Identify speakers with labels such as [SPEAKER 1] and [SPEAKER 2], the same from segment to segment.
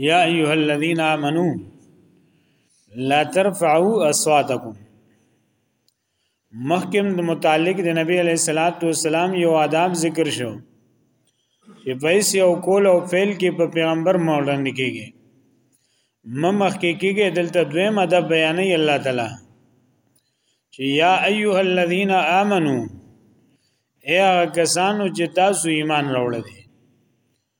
[SPEAKER 1] یا ایها الذین آمنو لا ترفعوا اصواتکم مخکم د متعلق د نبی علیہ الصلات والسلام یو آداب ذکر شو چې پیس یو کول او فعل کې په پیغمبر مولاند کېږي ممخ کې کېږي دلته دویم ادب بیانې الله تعالی چې یا ایها الذین آمنو اے کسانو چې تاسو ایمان راوړل دي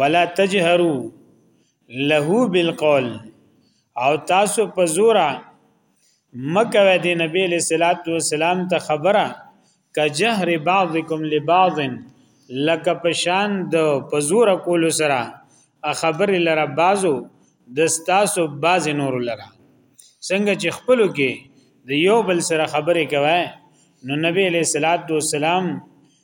[SPEAKER 1] ولا تجهروا له بالقول او تاسو په زورا مکه د نبی له صلوات و سلام ته خبره کجهر بعضکم لبعض لک پشان د پزور کول سره خبر لره بازو د ستاسو باز نور لره څنګه چې خپلو کې د یو بل سره خبرې کوي نو نبی له صلوات و سلام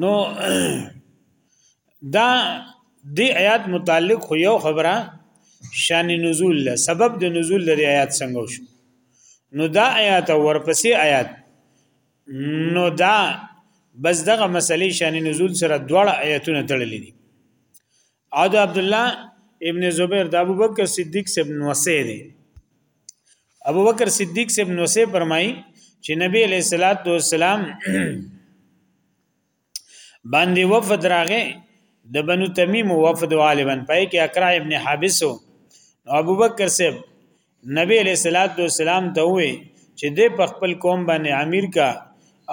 [SPEAKER 1] نو دا دی آیات متعلق خو یو خبره شان نزول له سبب د نزول د آیات څنګه شو نو دا آیات ورپسې آیات نو دا بس دغه مسلې شان نزول سره دواړه آیاتونه تړلې دي او د عبد الله ابن زبیر د ابو بکر صدیق سے ابن وسی دی ابو بکر صدیق سے ابن وسی فرمای چې نبی علیہ الصلوۃ والسلام باندې وفد راغې د بنو تمیم وفد غالبا پای کې اقرا ابن حابس او ابو بکر سے نبی علیہ الصلوۃ والسلام ته وې چې د خپل قوم باندې امیر کا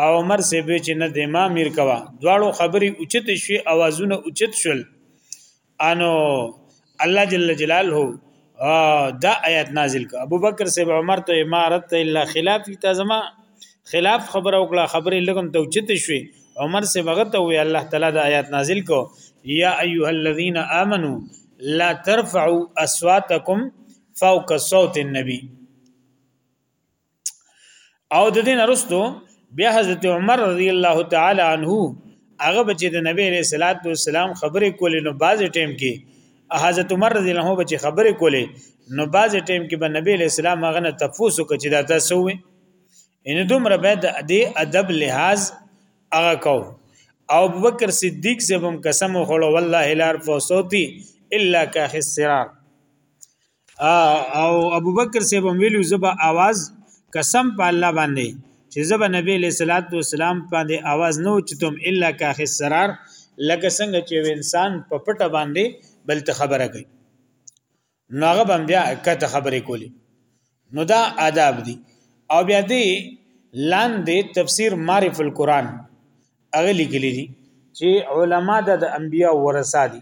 [SPEAKER 1] او عمر سے به چې نه د ما امیر کوا دواړو خبرې اوچت شوي اوازونه اوچت شول انو الله جل جلاله دا آیات نازل ک ابو بکر سے عمر ته امارت الا خلاف تزما خلاف خبر او کړه خبرې لګم ته اوچت شوي عمر سے وغت او الله تعالی دا آیات نازل کو یا ایها الذین آمنو لا ترفعوا اصواتکم فوق صوت النبي او د دین ارستو بیا حضرت عمر رضی الله تعالی عنہ هغه بچی د نبی علیہ الصلوۃ والسلام خبرې کولې نو باز ټیم کې حضرت عمر رضی الله عنه بچی خبرې کولې نو باز ټیم کې به نبی علیہ السلام هغه نه تفوس وکړي چې دا تاسو وي ان دومره به د دې ادب لحاظ هغه کو او بکر صدیق زبم قسم خړو والله لار فوسوتی الا کا خسرار او ابو بکر صاحب ویلو زبا आवाज قسم په الله باندې چې زبا نبی له صلوات و سلام باندې आवाज نه اوچتم الا کا خسرار لکه څنګه چې انسان په پټه باندې بل ته خبره کوي نو هغه بم بیا کته خبرې کولی نو دا آداب دي او بیا دې لاندې تفسیر معرف القرآن هغه لیکلی دي چې علما د انبیا ورثه دي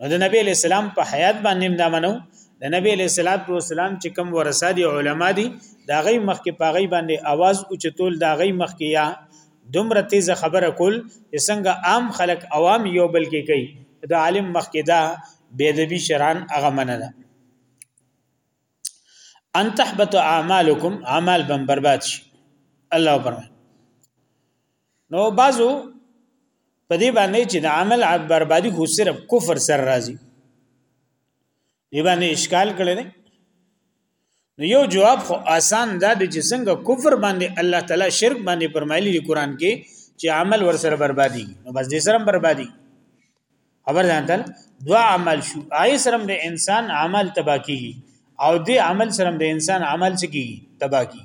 [SPEAKER 1] نو د نبی علیہ السلام په حیات باندې هم دا منو د نبی علیہ الصلات والسلام چې کوم ورثه دي علما دي دا غي مخ کې پاغي باندې आवाज او چتول دا غي مخ کې یا دومره تیز خبره کول چې څنګه عام خلک عوام یو بل کې کوي دا عالم مخ کې دا بيدبي شران هغه منه ده ان تحبط اعمالکم اعمال بم برباد شي الله پرمه نو بازو په دې باندې چې د عمل عد بربادي خو صرف کفر سره راځي دې باندې اشکال کړی دی نو یو جواب خو آسان دا دی چې څنګه کفر باندې الله تعالی شرک باندې فرمایلی دی قران کې چې عمل ور سره بربادي نو بس دې سره بربادي خبر ځانتل دوا عمل شو آی سره د انسان عمل تباکی او دې عمل سره د انسان عمل سکی تباکی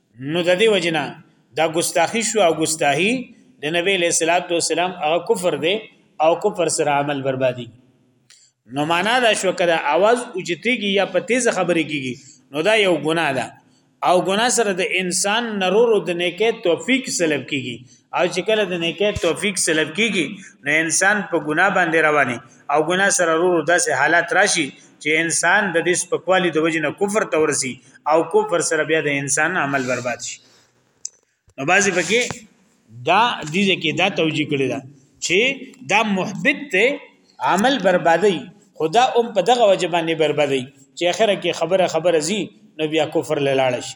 [SPEAKER 1] نو د دې وجنا دا ګستاخی شو او ګستاهی د نبی له صلوات و سلام هغه کفر دی او کفر سره عمل بربادي نو معنا دا شو کړه आवाज اوچتیږي یا په تیز خبرې کیږي نو دا یو ګناه ده او ګناه سره د انسان نرورو د نیکه توفیق سلب کیږي او چې کله د نیکه توفیق سلب کیږي نو انسان په ګناه باندې رواني او ګناه سره رورو داسې حالات راشي چې انسان د دې سپکوالي د وجې نه کفر ته ورسي او کفر سره بیا د انسان عمل برباد شي نو بعضې پکې دا دې کې دا توجیه کړی دا چې دا محبت ته عمل بربادي خدا هم په دغه وجه باندې بربادي چې اخره کې خبره خبره زی نو بیا کفر لاله شي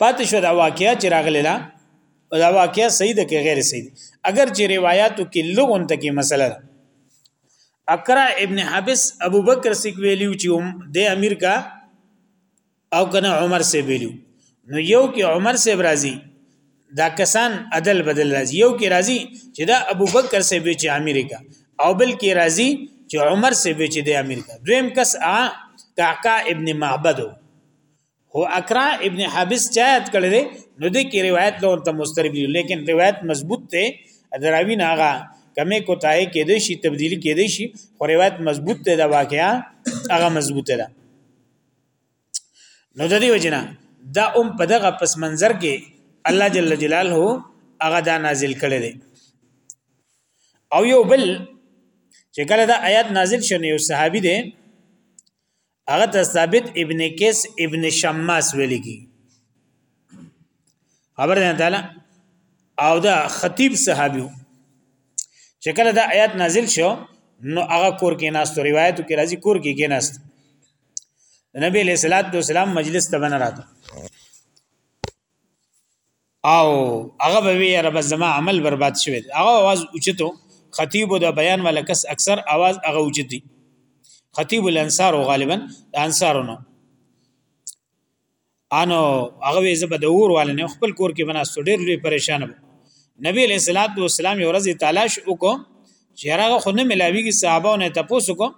[SPEAKER 1] پاتې شو دا واقعیا چې راغلی دا دا واقعیا صحیح ده کې غیر صحیح اگر چې روایتو کې لغون ته کې مسله ده اقرا ابن حبس ابو بکر سیک ویلیو چې د امیر کا او کنه عمر سے ویلیو نو یو کې عمر سے برازي دا کسان عدل بدل راځي یو کې راځي چې دا ابو بکر سے وی چې امیر کا او بل کې راځي چې عمر سے وی چې د امیر کا دویم کس ا کاکا ابن معبد هو اقرا ابن حابس چایت کړی دی نو د کی روایت لور ته مسترب دی لیکن روایت مضبوط دی دراوی نه هغه کمه کوتای کې دی شي تبدیلی کې دی شي خو روایت مضبوط دی دا واقعا هغه مضبوط ده نو د دې وجنه دا ام په دغه پس منظر کې الله جل جلاله هغه دا نازل کړی دی او یو بل چې کله دا آیات نازل شونه یو صحابي دی هغه ته ثابت ابن کیس ابن شماس ویل کی خبر ده تعالی او دا خطیب صحابي چې کله دا آیات نازل شو نو هغه کور کې ناست روایتو کې راځي کور کې کې ناست نبی علیہ الصلوۃ والسلام مجلس ته بنراته او هغه به وی رب زما عمل برباد شوی هغه आवाज اوچتو خطیب د بیان والا کس اکثر आवाज هغه اوچتي خطیب الانصار غالبا انصارونو انو هغه وی زبد اور والنه خپل کور کې بناستو ډیر لوی پریشان وو نبی علیہ الصلوۃ والسلام یو ورځ تلاش وکړ چې هغه خو نه ملاویږي صحابه نه تاسو کو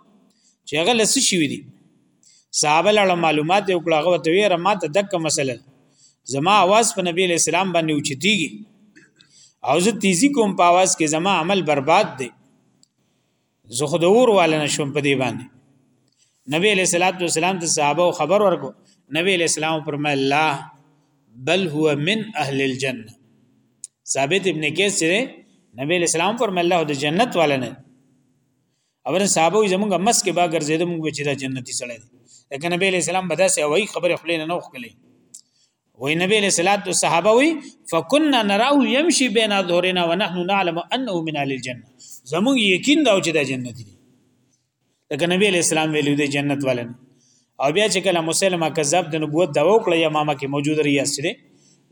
[SPEAKER 1] چې هغه لسی شوی دي صحابه له معلومات یو کړه غو ته وی رما ته دک مسله زما आवाज په نبی علیہ السلام باندې اوچتیږي او زه تیزی کوم په आवाज کې زما عمل برباد دی زه خود اور والا نشم په دی باندې نبی علیہ الصلوۃ والسلام ته صحابه خبر ورکو نبی علیہ السلام فرمایله الله بل هو من اهل الجنه ثابت ابن کیس سره نبی علیہ السلام فرمایله د جنت والا نه اور صحابه زمونږ مس کې با ګرځیدو موږ چې دا جنتی سړی دی لکه نبی علیہ السلام بداسه وای خبره خپل نه نوخ کړي وای نبی علیہ الصلوۃ والصحابه وی فكنا نراه يمشي بين ظهورنا ونحن نعلم انه من اهل الجنه زموږ یقین دا چې دا جنتی دی لکه نبی علیہ السلام ویلو دی جنت والن او بیا چې کله مسلمه کذاب د نبوت دا وکړه یا ماما کې موجود ریاست دی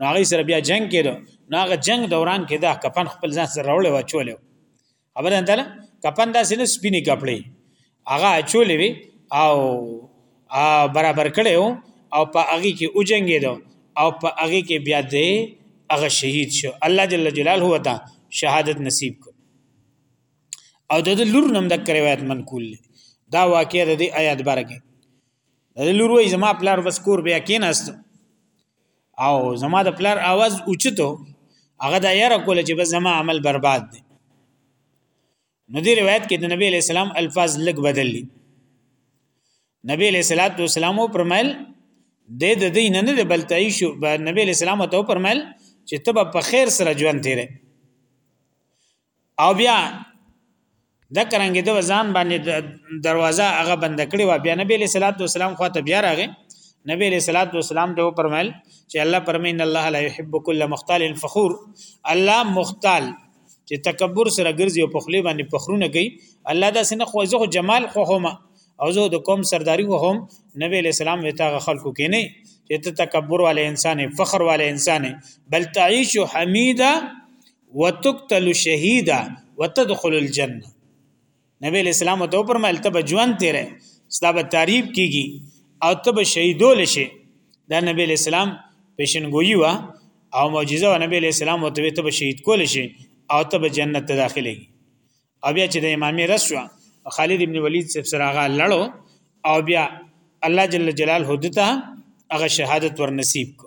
[SPEAKER 1] نو هغه سره بیا جنگ کېدو نو هغه جنگ دوران کې دا کفن خپل ځان سره راوړل و چولې خبره ده کپن داسې نه سپینې کپړې هغه چولې وي او برابر کړي او په هغه کې اوجنګې دو او په هغه کې بیا دې هغه شهید شو الله جل جلاله وتا شهادت نصیب کو او د لور نم د روایت منقول دا واقع د آیات بارکه د لور وې زما پلار وسکور بیا کیناست او زما د پلار आवाज اوچتو هغه دا یره کول چې بس زما عمل برباد دی نو دې روایت کې د نبی علی السلام الفاظ لګ بدل دي نبی علی صلوات و سلام پرمل د د دین نه د بلتای شو نبی علی السلام ته پرمل چې تب په خیر سره ژوند تیرې او بیا د کرانګې د ځان باندې دروازه هغه بند کړې و بیا نبی له صلوات و سلام خواته بیا راغې نبی له صلوات و سلام ته پرمل چې الله پرمین الله لا يحب كل مختال فخور الله مختال چې تکبر سره ګرځي او په خلی باندې فخرونه کوي الله دا سنه خو زه جمال خو هم او زه د قوم سرداری خو هم نبی له سلام وتا خلکو کې نه چې ته تکبر والے انسان فخر والے انسان بل تعيش حمیدا وتقتل شهیدا وتدخل الجنه نبی اسلام ته پرمل ته بجوان تیرې ستا به تعریف کیږي او ته به شهیدول شي دا نبی اسلام پیشنګویی وا او معجزه او نبی اسلام او ته به شهید کول شي او ته به جنت ته داخلي او بیا چې د امامي رس شو خالد ابن ولید صاحب سره هغه لړو او بیا الله جل جلاله دته هغه شهادت ور نصیب کو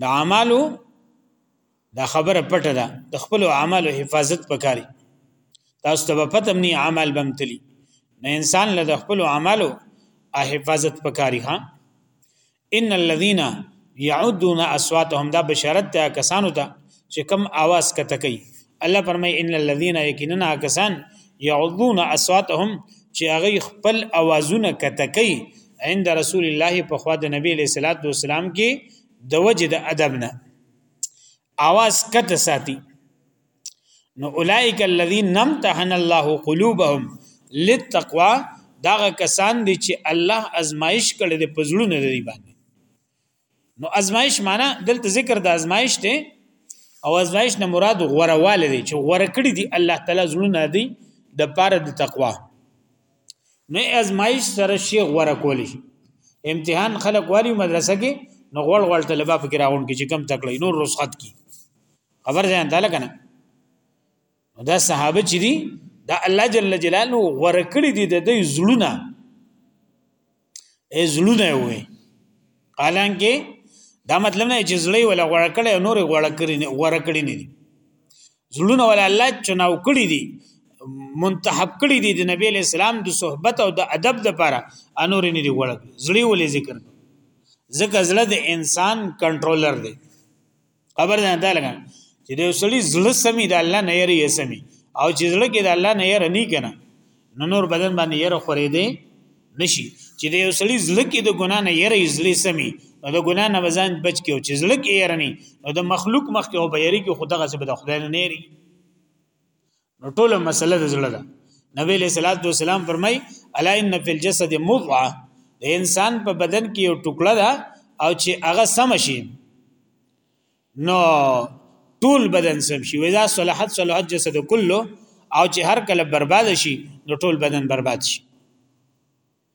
[SPEAKER 1] د اعمالو دا خبره پټه ده د خپل اعمالو حفاظت پکاري تاسو ته په پتم نه اعمال بمتلی نه انسان له خپل اعمالو حفاظت پکاري ها ان الذين يعدون اصواتهم دا بشارت ته کسانو ته چې کم आवाज کته کوي الله فرمای ان الذين يكننا کسان يعضون اصواتهم چې هغه خپل اوازونه کتکي عند رسول الله په خوا د نبی له صلوات و سلام کې د وجه د ادب نه اواز کټ ساتي نو اولئک الذين نمتحن الله قلوبهم للتقوا داغه کسان دي چې الله ازمایش کړي د پزړو نه دی باندې نو ازمایش معنی دلته ذکر د ازمایش ته او ازمایش نه مراد غورواله دی چې غور کړی دی الله تعالی زړونه دی د پاره د تقوا نو ازمایش سره شی غور کولی امتحان خلق والی مدرسه کې نو غوړ غوړ طلبه فکر راغون کې چې کم تکړه نور رسخت کی خبر ځان تعالی کنه نو دا صحابه چې دي دا الله جل جلاله غوړه کړی دي د دې زړونه ای زړونه وي حالانکه دا مطلب نه چې زړی ولا غوړه کړی نور غوړه کړی نه غوړه کړی نه دي زړونه ولا الله چناو کړی دي منتحب کړی دي د نبی اسلام د صحبت او د ادب د لپاره انور نه دی غوړه زړی ولې ذکر ځکه زړه د انسان کنټرولر دی خبر ده دا لګا چې د سړي زړه سمي د الله نه یری سمي او چې زړه کې د الله نه یری نه کنه نو نور بدن باندې یره خورې دی نشي چې د یو سړي زړه کې د ګنا نه یری زړه سمي نو د ګنا نه بزان بچ کې او چې زړه کې یری نه نو د مخلوق مخ کې او بیری کې خدغه څه به د خدای نه نری نو ټوله مسله د زړه ده نبی له صلوات و سلام فرمای الا ان فی الجسد مضغه د انسان په بدن کې یو ټوکړه ده او چې هغه سم شي نو ټول بدن سم شي وذا صلحت صلح الجسد كله او چې هر کله برباد شي نو ټول بدن برباد شي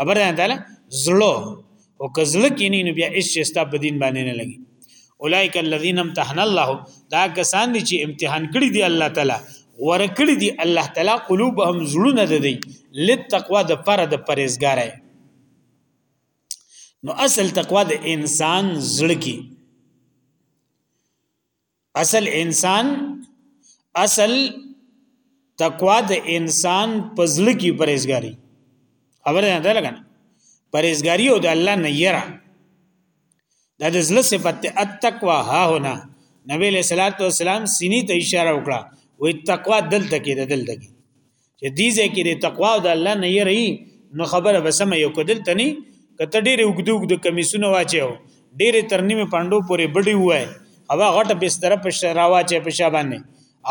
[SPEAKER 1] خبر ده تعالی زړه او کزړه کې نه بیا هیڅ شي ستا په دین باندې نه لګي اولایک الذین امتحن الله دا کسان دي چې امتحان کړی دی الله تعالی ورکړی دی الله تعالی قلوبهم زړونه ده دی لتقوا د پر د پرهیزګارای نو اصل تقوا د انسان زړه کې اصل انسان اصل تقوا د انسان پزړه کې پرېزګاری خبره نه ده لګنه پرېزګاری او د الله نه یره دا د زړه صفت ته التقوا ها هنا نبی له صلوات و سلام سینې ته اشاره وکړه وې تقوا دلته کې ده دلته کې چې دې ځکه د تقوا او د الله نه یې رہی نو خبره به سم یو کدل تني کته ډېر وګدو وګدو کمیسونه واچو ډېر ترنیمه پاندو پورې بډي وای هغه غټه بستر په شرا واچې په شا باندې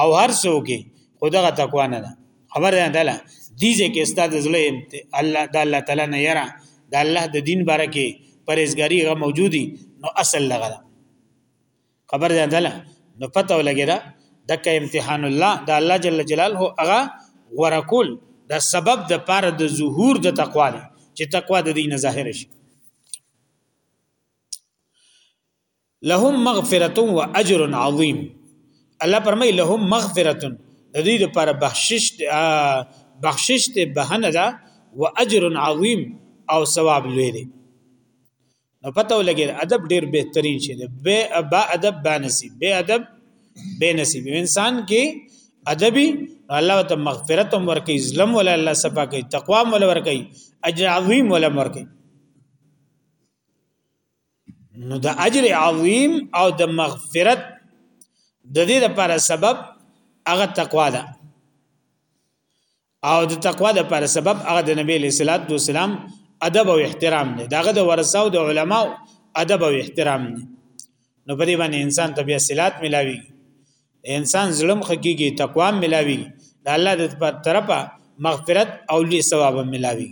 [SPEAKER 1] او هر څوګي خدغه تقوا نه ده خبر ده دله دې ځکه استاد زله الله د الله تعالی نه یرا د الله د دین بارکه پرېزګاری غو موجودی نو اصل لغه خبر ده دله نو پته ولګی دا دک امتحان الله دا الله جل جلاله هغه ورکول دا سبب د پاره د ظهور د تقوا دی چې تقوا د دین ظاهر شي لهم مغفرة و اجر عظیم الله پرمای لهم مغفرة د دې لپاره بخشش بخشش ته بهنه ده و اجر عظیم او ثواب لوی دی نو پته ولګي ادب ډیر بهترین شي به با ادب با نصیب به ادب به نصیب انسان کې ادبي الله ته مغفرت هم ورکي ظلم ولا الله صفا کوي تقوا هم ولا ورکي اجر عظیم ولا ورکي نو د اجر عظیم او د مغفرت د دې لپاره سبب هغه تقوا ده او د تقوا د پر سبب هغه د نبی له صلوات و سلام ادب او احترام دی داغه د ورثه او د علما ادب او احترام دی نو په دې باندې انسان ته بیا صلات ملاوي انسان ظلم خکېږي تقوا ملاوي د الله د طرفه مغفرت او لوی ثواب ملاوي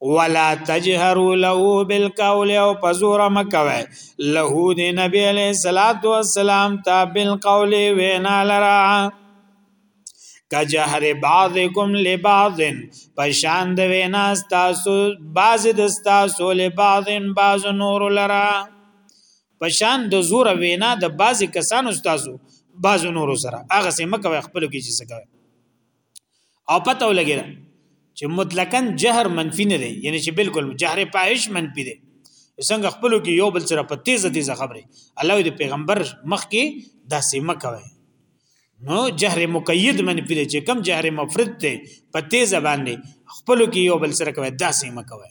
[SPEAKER 1] ولا تجهروا له بالقول او پزور مکوي له دې نبی عليه صلوات و سلام تا بالقول وینا لرا کجهر بعضکم لبعض پشان د وینا تاسو بعض د تاسو لبعض بعض نور لرا پشان د زور وینا د بعض کسانو تاسو بعض نور سره هغه سم کوي خپل کې چې څه کوي او پته ولګی چې مطلقاً جهر منفي نه دی یعنی چې بالکل جهر پاهش منفي دی څنګه خپل کې یو بل سره په تیزه تیزه خبره الله دې پیغمبر مخ کې داسې مکوي نو جهر مقید منفي دی چې کم جهر مفرد دی په تیزه باندې خپل کې یو بل سره کوي داسې مکوي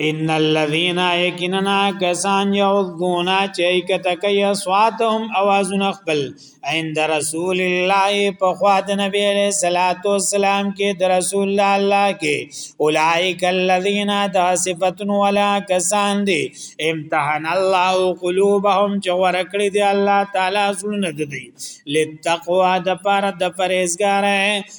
[SPEAKER 1] ان الذين يكننا كسان يعذون چيک تکي اصواتهم اوازن خپل عند رسول الله په خوا د نبی عليه صلوات و سلام کې د رسول الله کې اولائک الذين دا صفاتن ولا کسان دي امتحان الله قلوبهم چې ورکړي دي الله تعالی زړه دي لتقوا د پر د پرهیزګار